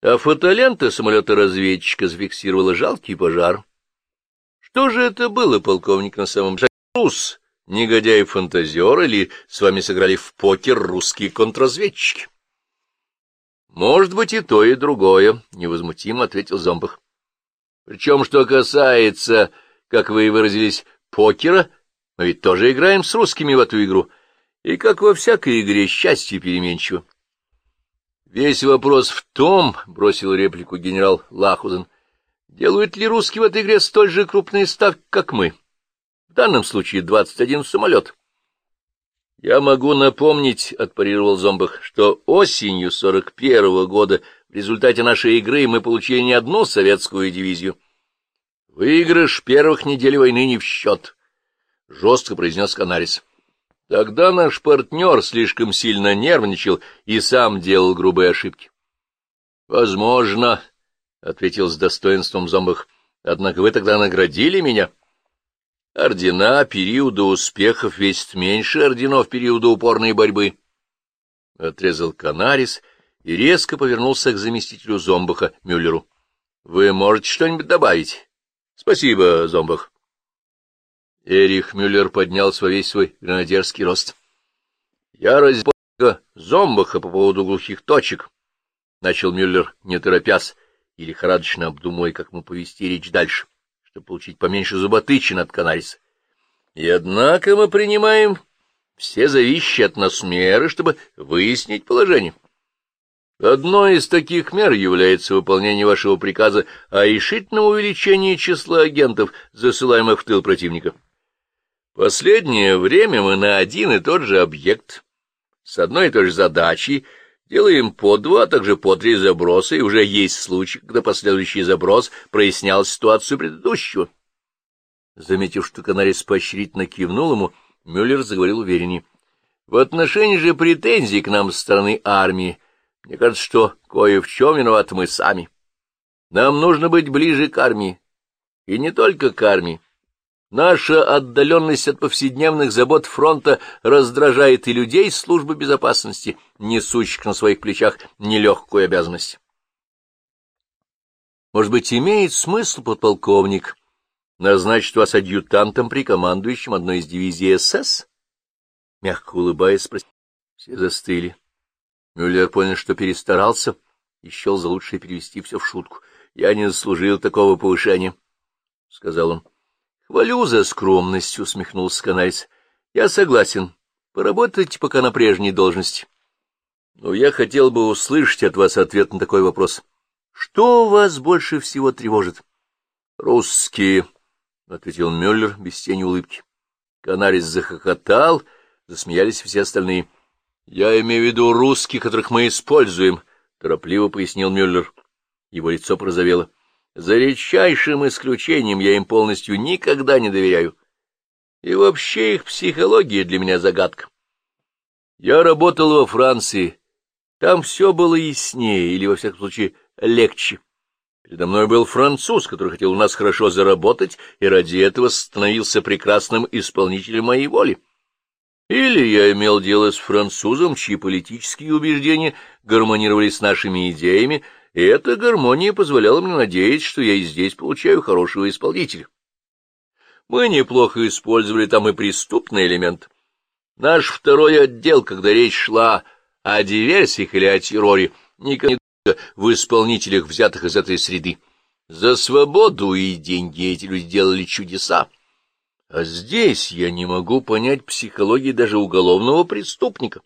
а фотолента самолета-разведчика зафиксировала жалкий пожар. Что же это было, полковник, на самом деле? Рус, негодяй-фантазер, или с вами сыграли в покер русские контрразведчики? Может быть, и то, и другое, — невозмутимо ответил Зомбах. Причем, что касается, как вы выразились, покера, мы ведь тоже играем с русскими в эту игру, и, как во всякой игре, счастье переменчиво. Весь вопрос в том, — бросил реплику генерал Лахузен, — делают ли русские в этой игре столь же крупные ставки, как мы? В данном случае двадцать один самолет. — Я могу напомнить, — отпарировал Зомбах, — что осенью сорок первого года в результате нашей игры мы получили не одну советскую дивизию. Выигрыш первых недель войны не в счет, — жестко произнес Канарис. Тогда наш партнер слишком сильно нервничал и сам делал грубые ошибки. — Возможно, — ответил с достоинством Зомбах, — однако вы тогда наградили меня. Ордена периода успехов весят меньше орденов периода упорной борьбы. Отрезал Канарис и резко повернулся к заместителю Зомбаха Мюллеру. — Вы можете что-нибудь добавить? — Спасибо, Зомбах. Эрих Мюллер поднялся во весь свой гранадерский рост. — Я разборка зомбаха по поводу глухих точек, — начал Мюллер, не торопясь, и лихорадочно обдумывая, как ему повести речь дальше, чтобы получить поменьше зуботычин от Канариса. И однако мы принимаем все зависящие от нас меры, чтобы выяснить положение. Одной из таких мер является выполнение вашего приказа о решительном увеличении числа агентов, засылаемых в тыл противника. Последнее время мы на один и тот же объект с одной и той же задачей делаем по два, а также по три заброса, и уже есть случай, когда последующий заброс прояснял ситуацию предыдущего. Заметив, что Канарис поощрительно кивнул ему, Мюллер заговорил увереннее. В отношении же претензий к нам со стороны армии, мне кажется, что кое в чем виноваты мы сами. Нам нужно быть ближе к армии, и не только к армии. Наша отдаленность от повседневных забот фронта раздражает и людей службы безопасности, несущих на своих плечах нелегкую обязанность. Может быть, имеет смысл, подполковник, назначить вас адъютантом при командующем одной из дивизий СС? Мягко улыбаясь, спросил. Все застыли. Мюллер понял, что перестарался, и счел за лучшее перевести все в шутку. — Я не заслужил такого повышения, — сказал он. — Хвалю за скромность, — усмехнулся Канарис. — Я согласен. Поработайте пока на прежней должности. Но я хотел бы услышать от вас ответ на такой вопрос. Что вас больше всего тревожит? — Русские, — ответил Мюллер без тени улыбки. Канарис захохотал, засмеялись все остальные. — Я имею в виду русских, которых мы используем, — торопливо пояснил Мюллер. Его лицо прозовело. — за редчайшим исключением я им полностью никогда не доверяю. И вообще их психология для меня загадка. Я работал во Франции. Там все было яснее, или, во всяком случае, легче. Передо мной был француз, который хотел у нас хорошо заработать, и ради этого становился прекрасным исполнителем моей воли. Или я имел дело с французом, чьи политические убеждения гармонировали с нашими идеями, и эта гармония позволяла мне надеяться, что я и здесь получаю хорошего исполнителя. Мы неплохо использовали там и преступный элемент. Наш второй отдел, когда речь шла о диверсиях или о терроре, никогда в исполнителях, взятых из этой среды. За свободу и деньги эти люди делали чудеса. А здесь я не могу понять психологии даже уголовного преступника.